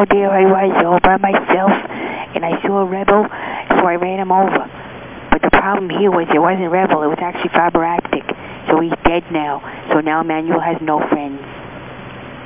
know, there I was all by myself, and I saw a rebel, so I ran him over. But the problem here was it wasn't rebel, it was actually fiber optic. So he's dead now. So now Manuel has no friends.